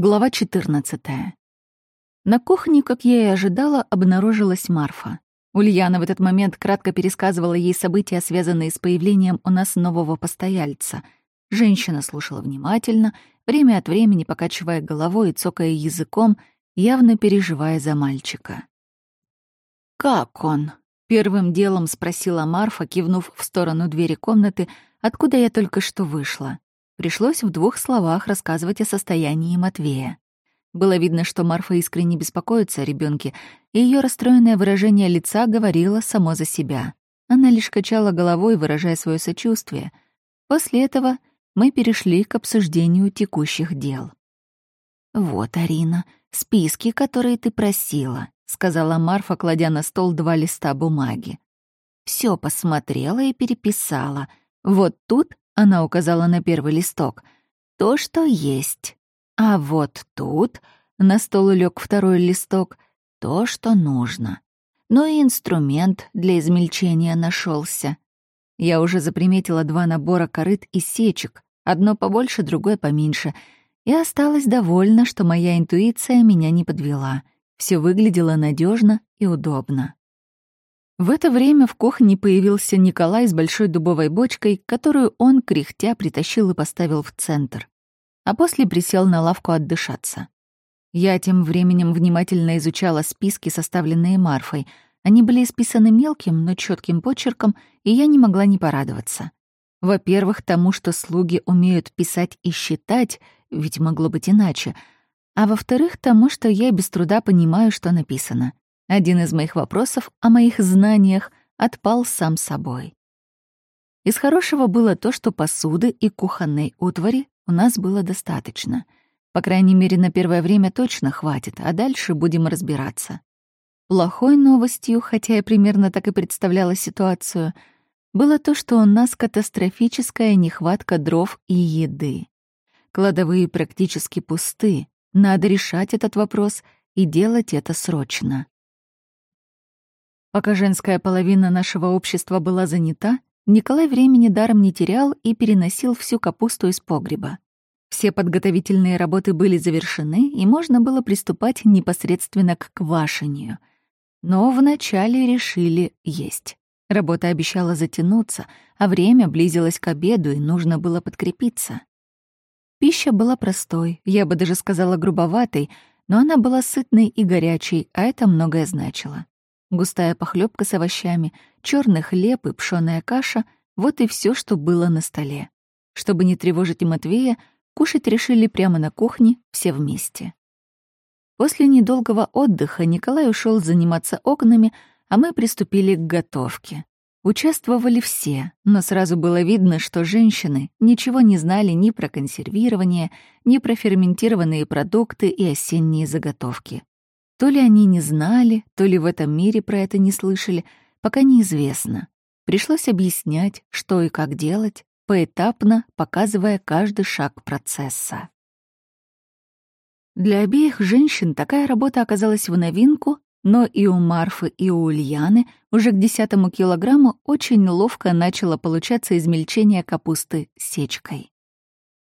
Глава 14. На кухне, как я и ожидала, обнаружилась Марфа. Ульяна в этот момент кратко пересказывала ей события, связанные с появлением у нас нового постояльца. Женщина слушала внимательно, время от времени покачивая головой и цокая языком, явно переживая за мальчика. «Как он?» — первым делом спросила Марфа, кивнув в сторону двери комнаты, откуда я только что вышла. Пришлось в двух словах рассказывать о состоянии Матвея. Было видно, что Марфа искренне беспокоится о ребенке, и ее расстроенное выражение лица говорило само за себя. Она лишь качала головой, выражая свое сочувствие. После этого мы перешли к обсуждению текущих дел. «Вот, Арина, списки, которые ты просила», — сказала Марфа, кладя на стол два листа бумаги. Все посмотрела и переписала. Вот тут она указала на первый листок. То, что есть. А вот тут на стол лег второй листок. То, что нужно. Ну и инструмент для измельчения нашелся. Я уже заприметила два набора корыт и сечек, одно побольше, другое поменьше, и осталась довольна, что моя интуиция меня не подвела. Все выглядело надежно и удобно. В это время в кухне появился Николай с большой дубовой бочкой, которую он, кряхтя, притащил и поставил в центр. А после присел на лавку отдышаться. Я тем временем внимательно изучала списки, составленные Марфой. Они были исписаны мелким, но четким почерком, и я не могла не порадоваться. Во-первых, тому, что слуги умеют писать и считать, ведь могло быть иначе. А во-вторых, тому, что я без труда понимаю, что написано. Один из моих вопросов о моих знаниях отпал сам собой. Из хорошего было то, что посуды и кухонной утвари у нас было достаточно. По крайней мере, на первое время точно хватит, а дальше будем разбираться. Плохой новостью, хотя я примерно так и представляла ситуацию, было то, что у нас катастрофическая нехватка дров и еды. Кладовые практически пусты. Надо решать этот вопрос и делать это срочно. Пока женская половина нашего общества была занята, Николай времени даром не терял и переносил всю капусту из погреба. Все подготовительные работы были завершены, и можно было приступать непосредственно к квашению. Но вначале решили есть. Работа обещала затянуться, а время близилось к обеду, и нужно было подкрепиться. Пища была простой, я бы даже сказала грубоватой, но она была сытной и горячей, а это многое значило. Густая похлебка с овощами, черный хлеб и пшёная каша — вот и все, что было на столе. Чтобы не тревожить Матвея, кушать решили прямо на кухне все вместе. После недолгого отдыха Николай ушел заниматься окнами, а мы приступили к готовке. Участвовали все, но сразу было видно, что женщины ничего не знали ни про консервирование, ни про ферментированные продукты и осенние заготовки. То ли они не знали, то ли в этом мире про это не слышали, пока неизвестно. Пришлось объяснять, что и как делать, поэтапно показывая каждый шаг процесса. Для обеих женщин такая работа оказалась в новинку, но и у Марфы, и у Ульяны уже к десятому килограмму очень ловко начало получаться измельчение капусты сечкой.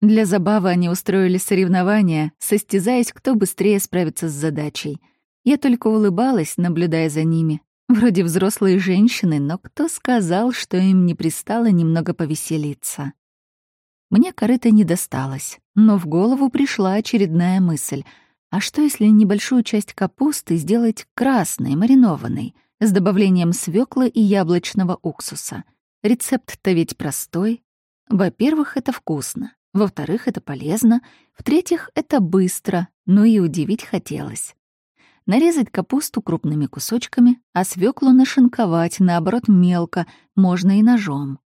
Для забавы они устроили соревнования, состязаясь, кто быстрее справится с задачей. Я только улыбалась, наблюдая за ними. Вроде взрослые женщины, но кто сказал, что им не пристало немного повеселиться? Мне корыто не досталось, но в голову пришла очередная мысль. А что, если небольшую часть капусты сделать красной, маринованной, с добавлением свеклы и яблочного уксуса? Рецепт-то ведь простой. Во-первых, это вкусно. Во-вторых, это полезно. В-третьих, это быстро. Ну и удивить хотелось нарезать капусту крупными кусочками, а свеклу нашинковать, наоборот, мелко, можно и ножом.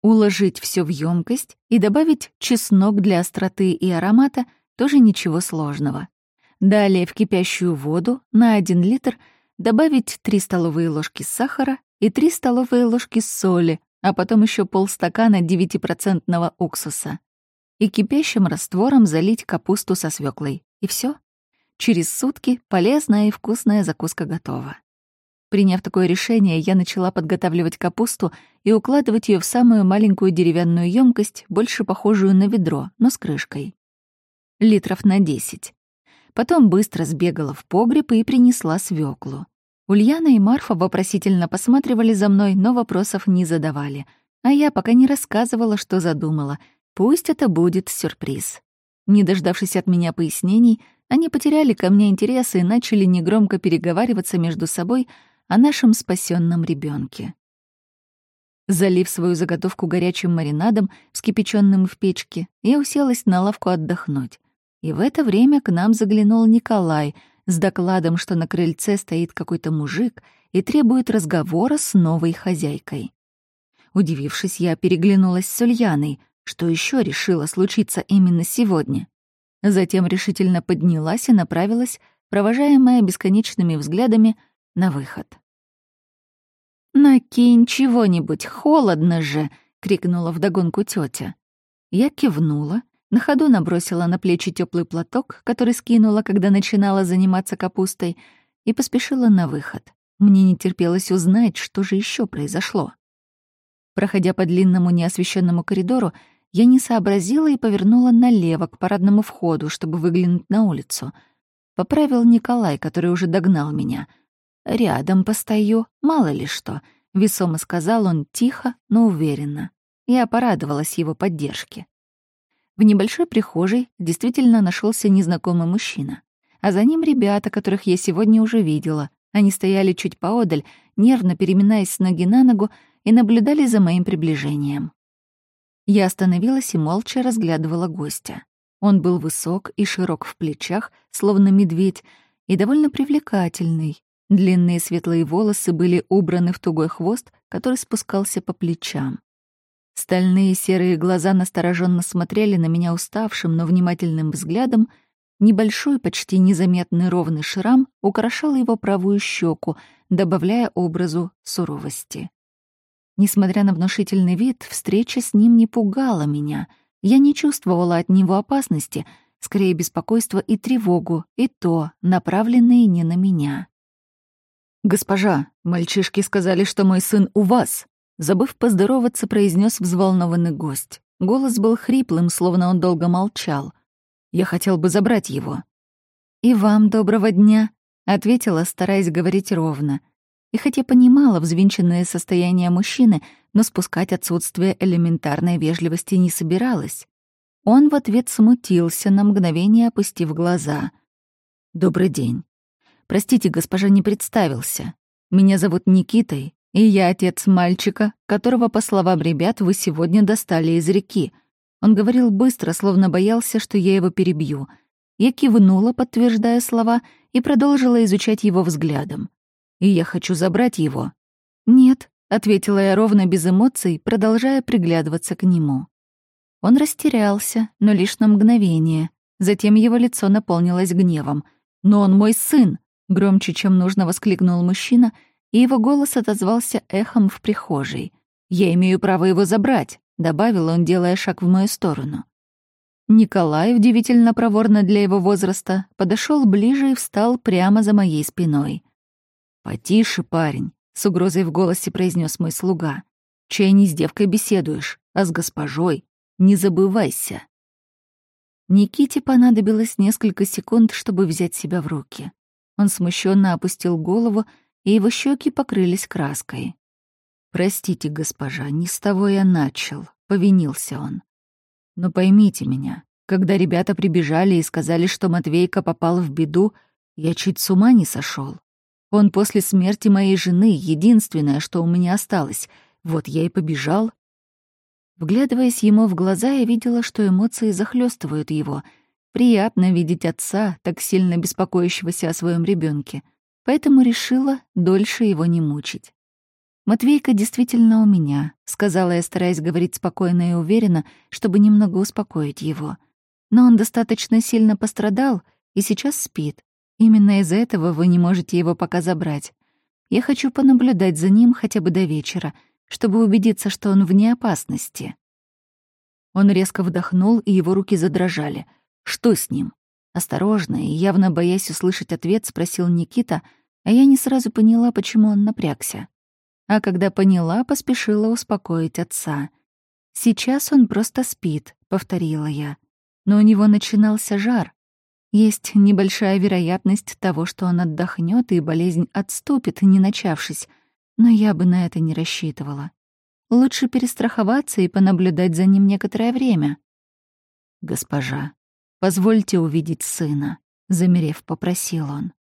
Уложить все в емкость и добавить чеснок для остроты и аромата тоже ничего сложного. Далее в кипящую воду на 1 литр добавить 3 столовые ложки сахара и 3 столовые ложки соли, а потом еще полстакана 9% уксуса. И кипящим раствором залить капусту со свеклой. И все. Через сутки полезная и вкусная закуска готова. Приняв такое решение, я начала подготавливать капусту и укладывать ее в самую маленькую деревянную емкость, больше похожую на ведро, но с крышкой. литров на десять. Потом быстро сбегала в погреб и принесла свеклу. Ульяна и Марфа вопросительно посматривали за мной, но вопросов не задавали. А я пока не рассказывала, что задумала. Пусть это будет сюрприз. Не дождавшись от меня пояснений, они потеряли ко мне интерес и начали негромко переговариваться между собой о нашем спасенном ребенке. Залив свою заготовку горячим маринадом, вскипяченным в печке, я уселась на лавку отдохнуть. И в это время к нам заглянул Николай с докладом, что на крыльце стоит какой-то мужик и требует разговора с новой хозяйкой. Удивившись, я переглянулась с Ульяной, что еще решило случиться именно сегодня. Затем решительно поднялась и направилась, провожаемая бесконечными взглядами, на выход. «Накинь чего-нибудь, холодно же!» — крикнула вдогонку тетя. Я кивнула, на ходу набросила на плечи теплый платок, который скинула, когда начинала заниматься капустой, и поспешила на выход. Мне не терпелось узнать, что же еще произошло. Проходя по длинному неосвещенному коридору, я не сообразила и повернула налево к парадному входу, чтобы выглянуть на улицу. Поправил Николай, который уже догнал меня. «Рядом постою, мало ли что», — весомо сказал он тихо, но уверенно. Я порадовалась его поддержке. В небольшой прихожей действительно нашелся незнакомый мужчина. А за ним ребята, которых я сегодня уже видела. Они стояли чуть поодаль, нервно переминаясь с ноги на ногу, и наблюдали за моим приближением. Я остановилась и молча разглядывала гостя. Он был высок и широк в плечах, словно медведь, и довольно привлекательный. Длинные светлые волосы были убраны в тугой хвост, который спускался по плечам. Стальные серые глаза настороженно смотрели на меня уставшим, но внимательным взглядом. Небольшой, почти незаметный ровный шрам украшал его правую щеку, добавляя образу суровости. Несмотря на внушительный вид, встреча с ним не пугала меня. Я не чувствовала от него опасности, скорее беспокойство и тревогу, и то, направленные не на меня. «Госпожа, мальчишки сказали, что мой сын у вас», Забыв поздороваться, произнес взволнованный гость. Голос был хриплым, словно он долго молчал. «Я хотел бы забрать его». «И вам доброго дня», — ответила, стараясь говорить ровно. И хотя понимала взвинченное состояние мужчины, но спускать отсутствие элементарной вежливости не собиралась. Он в ответ смутился, на мгновение опустив глаза. «Добрый день. Простите, госпожа не представился. Меня зовут Никитой, и я отец мальчика, которого, по словам ребят, вы сегодня достали из реки. Он говорил быстро, словно боялся, что я его перебью. Я кивнула, подтверждая слова, и продолжила изучать его взглядом. И я хочу забрать его. «Нет», — ответила я ровно без эмоций, продолжая приглядываться к нему. Он растерялся, но лишь на мгновение. Затем его лицо наполнилось гневом. «Но он мой сын!» — громче, чем нужно, воскликнул мужчина — и его голос отозвался эхом в прихожей. «Я имею право его забрать», — добавил он, делая шаг в мою сторону. Николай, удивительно проворно для его возраста, подошел ближе и встал прямо за моей спиной. «Потише, парень», — с угрозой в голосе произнес мой слуга. «Чай не с девкой беседуешь, а с госпожой. Не забывайся». Никите понадобилось несколько секунд, чтобы взять себя в руки. Он смущенно опустил голову и его щеки покрылись краской. «Простите, госпожа, не с того я начал», — повинился он. «Но поймите меня, когда ребята прибежали и сказали, что Матвейка попал в беду, я чуть с ума не сошел. Он после смерти моей жены единственное, что у меня осталось. Вот я и побежал». Вглядываясь ему в глаза, я видела, что эмоции захлестывают его. Приятно видеть отца, так сильно беспокоящегося о своем ребенке поэтому решила дольше его не мучить. «Матвейка действительно у меня», — сказала я, стараясь говорить спокойно и уверенно, чтобы немного успокоить его. «Но он достаточно сильно пострадал и сейчас спит. Именно из-за этого вы не можете его пока забрать. Я хочу понаблюдать за ним хотя бы до вечера, чтобы убедиться, что он вне опасности». Он резко вдохнул, и его руки задрожали. «Что с ним?» Осторожно и явно боясь услышать ответ, спросил Никита, а я не сразу поняла, почему он напрягся. А когда поняла, поспешила успокоить отца. «Сейчас он просто спит», — повторила я. но у него начинался жар. Есть небольшая вероятность того, что он отдохнет и болезнь отступит, не начавшись, но я бы на это не рассчитывала. Лучше перестраховаться и понаблюдать за ним некоторое время. «Госпожа, позвольте увидеть сына», — замерев, попросил он.